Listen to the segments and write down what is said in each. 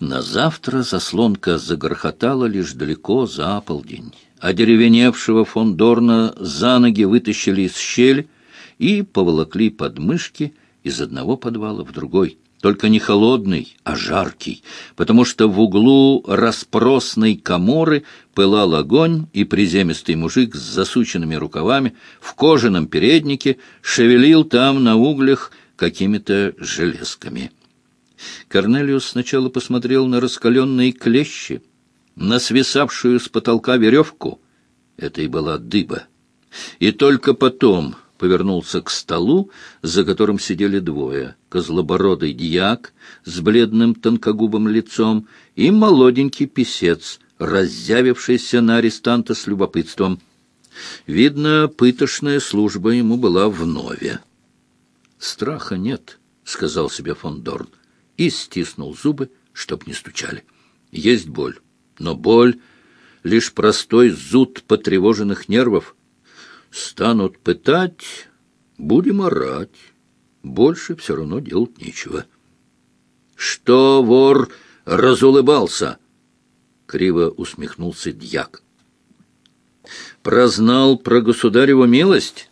На завтра заслонка загорхотала лишь далеко за полдень. а деревеневшего фон Дорна за ноги вытащили из щели и поволокли подмышки из одного подвала в другой. Только не холодный, а жаркий, потому что в углу распросной коморы пылал огонь, и приземистый мужик с засученными рукавами в кожаном переднике шевелил там на углях какими-то железками. Корнелиус сначала посмотрел на раскаленные клещи, на свисавшую с потолка веревку. Это и была дыба. И только потом повернулся к столу, за которым сидели двое — козлобородый дьяк с бледным тонкогубым лицом и молоденький писец, раззявившийся на арестанта с любопытством. Видно, пытошная служба ему была вновь. «Страха нет», — сказал себе фон Дорн и стиснул зубы, чтоб не стучали. Есть боль, но боль — лишь простой зуд потревоженных нервов. Станут пытать, будем орать. Больше все равно делать нечего. Что вор разулыбался? Криво усмехнулся дьяк. Прознал про государеву милость?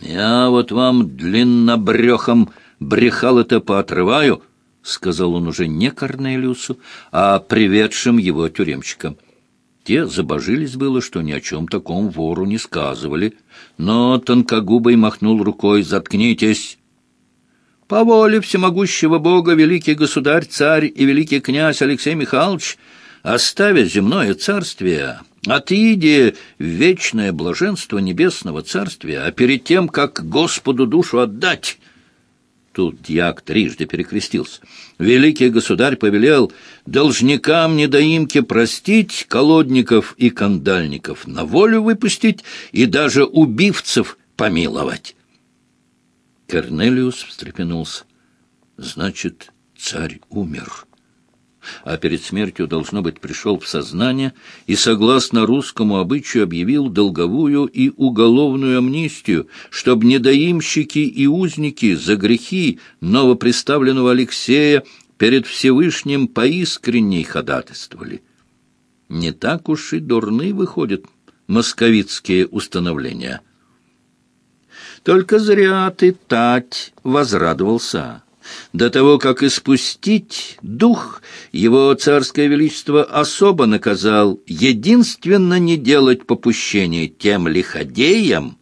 Я вот вам длиннобрехом брехал это поотрываю, — сказал он уже не Корнелиусу, а приведшим его тюремщикам. Те забожились было, что ни о чем таком вору не сказывали, но тонкогубый махнул рукой «Заткнитесь!» По воле всемогущего Бога великий государь, царь и великий князь Алексей Михайлович, оставя земное царствие, отъеди в вечное блаженство небесного царствия, а перед тем, как Господу душу отдать, Тут дьяк трижды перекрестился. Великий государь повелел должникам недоимки простить, колодников и кандальников на волю выпустить и даже убивцев помиловать. Корнелиус встрепенулся. Значит, царь умер а перед смертью, должно быть, пришел в сознание и, согласно русскому обычаю, объявил долговую и уголовную амнистию, чтобы недоимщики и узники за грехи новоприставленного Алексея перед Всевышним поискренней ходатайствовали. Не так уж и дурны выходят московицкие установления. Только зря ты, Тать, возрадовался. До того, как испустить дух, его царское величество особо наказал единственно не делать попущения тем лиходеям,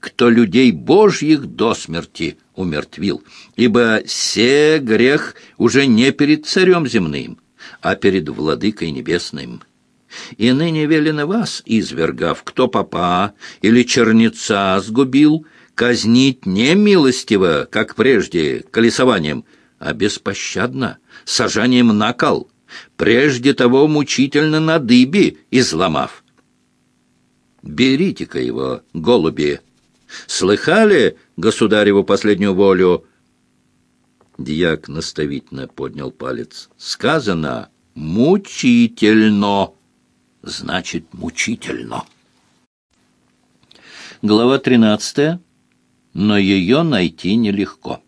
кто людей божьих до смерти умертвил, ибо се грех уже не перед царем земным, а перед владыкой небесным. И ныне велено вас, извергав, кто попа или черница сгубил, — казнить не милостиво, как прежде, колесованием, а беспощадно, сажанием на кол, прежде того мучительно на дыбе изломав. Берите-ка его, голуби! Слыхали государеву последнюю волю? Дьяк наставительно поднял палец. Сказано «мучительно». Значит, мучительно. Глава тринадцатая но ее найти нелегко.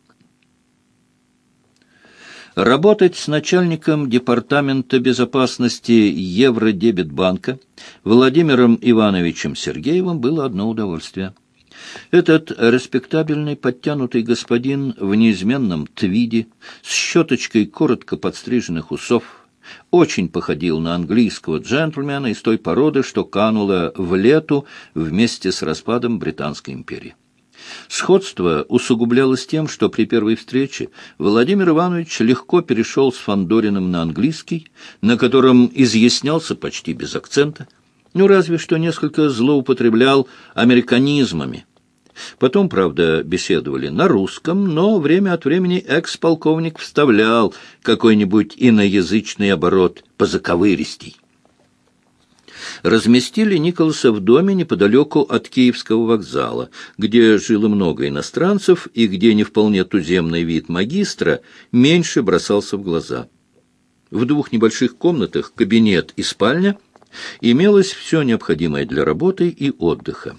Работать с начальником Департамента безопасности Евродебетбанка Владимиром Ивановичем Сергеевым было одно удовольствие. Этот респектабельный подтянутый господин в неизменном твиде с щеточкой коротко подстриженных усов очень походил на английского джентльмена из той породы, что канула в лету вместе с распадом Британской империи. Сходство усугублялось тем, что при первой встрече Владимир Иванович легко перешел с Фандориным на английский, на котором изъяснялся почти без акцента, ну разве что несколько злоупотреблял американизмами. Потом, правда, беседовали на русском, но время от времени экс-полковник вставлял какой-нибудь иноязычный оборот по заковыристей разместили Николаса в доме неподалеку от Киевского вокзала, где жило много иностранцев и где не вполне туземный вид магистра меньше бросался в глаза. В двух небольших комнатах, кабинет и спальня, имелось все необходимое для работы и отдыха.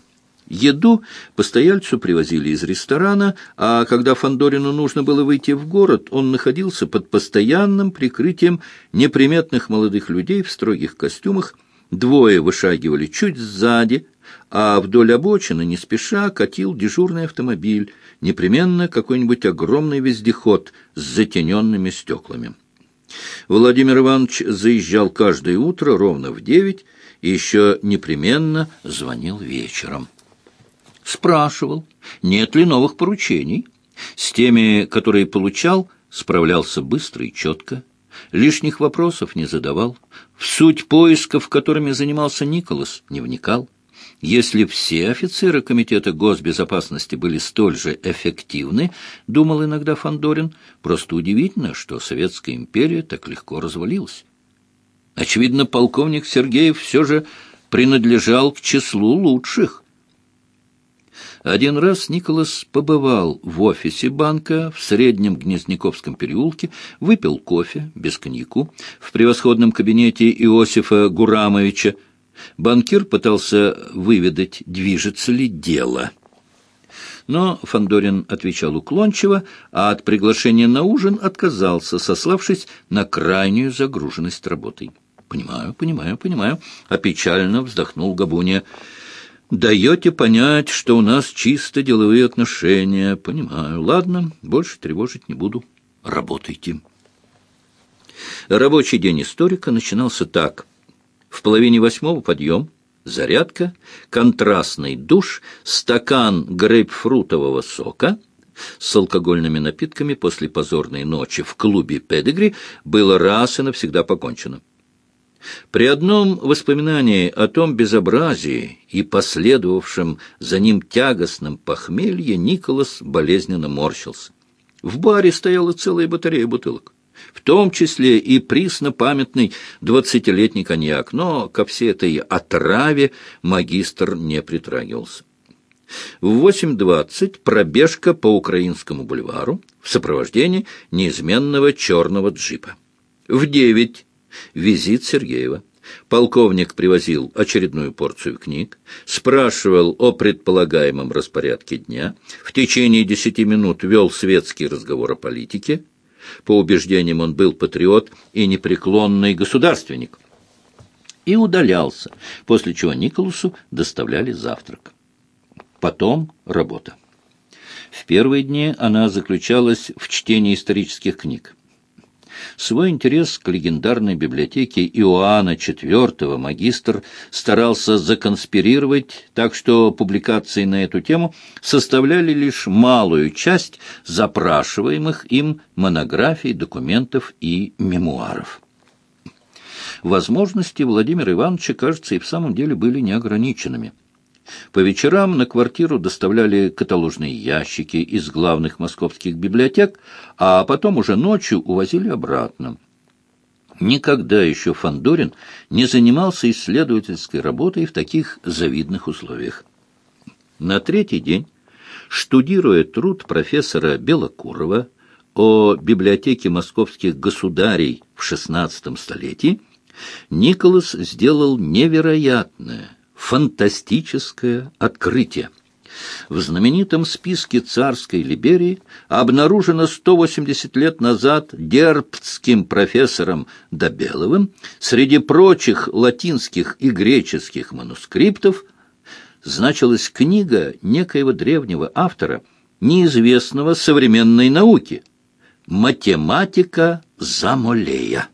Еду постояльцу привозили из ресторана, а когда Фандорину нужно было выйти в город, он находился под постоянным прикрытием неприметных молодых людей в строгих костюмах. Двое вышагивали чуть сзади, а вдоль обочины не спеша катил дежурный автомобиль, непременно какой-нибудь огромный вездеход с затененными стеклами. Владимир Иванович заезжал каждое утро ровно в девять и еще непременно звонил вечером. Спрашивал, нет ли новых поручений. С теми, которые получал, справлялся быстро и четко. Лишних вопросов не задавал. В суть поисков, которыми занимался Николас, не вникал. Если все офицеры Комитета госбезопасности были столь же эффективны, думал иногда Фандорин, просто удивительно, что Советская империя так легко развалилась. Очевидно, полковник Сергеев все же принадлежал к числу лучших. Один раз Николас побывал в офисе банка в Среднем Гнездниковском переулке, выпил кофе без коньяку в превосходном кабинете Иосифа Гурамовича. Банкир пытался выведать, движется ли дело. Но Фандорин отвечал уклончиво, а от приглашения на ужин отказался, сославшись на крайнюю загруженность работой. «Понимаю, понимаю, понимаю», — опечально вздохнул Габуния даете понять, что у нас чисто деловые отношения. Понимаю. Ладно, больше тревожить не буду. Работайте. Рабочий день историка начинался так. В половине восьмого подъем, зарядка, контрастный душ, стакан грейпфрутового сока — с алкогольными напитками после позорной ночи в клубе «Педигри» было раз и навсегда покончено. При одном воспоминании о том безобразии и последовавшем за ним тягостном похмелье Николас болезненно морщился. В баре стояла целая батарея бутылок, в том числе и присно-памятный двадцатилетний коньяк, но ко всей этой отраве магистр не притрагивался. В 8.20 пробежка по Украинскому бульвару в сопровождении неизменного черного джипа. В девять Визит Сергеева. Полковник привозил очередную порцию книг, спрашивал о предполагаемом распорядке дня, в течение десяти минут вел светский разговор о политике. По убеждениям он был патриот и непреклонный государственник. И удалялся, после чего Николасу доставляли завтрак. Потом работа. В первые дни она заключалась в чтении исторических книг. Свой интерес к легендарной библиотеке Иоанна IV магистр старался законспирировать, так что публикации на эту тему составляли лишь малую часть запрашиваемых им монографий, документов и мемуаров. Возможности Владимира Ивановича, кажется, и в самом деле были неограниченными. По вечерам на квартиру доставляли каталожные ящики из главных московских библиотек, а потом уже ночью увозили обратно. Никогда еще Фандорин не занимался исследовательской работой в таких завидных условиях. На третий день, штудируя труд профессора Белокурова о библиотеке московских государей в XVI столетии, Николас сделал невероятное – фантастическое открытие. В знаменитом списке царской Либерии обнаружено 180 лет назад дербцким профессором Добеловым среди прочих латинских и греческих манускриптов значилась книга некоего древнего автора, неизвестного современной науки «Математика Замолея».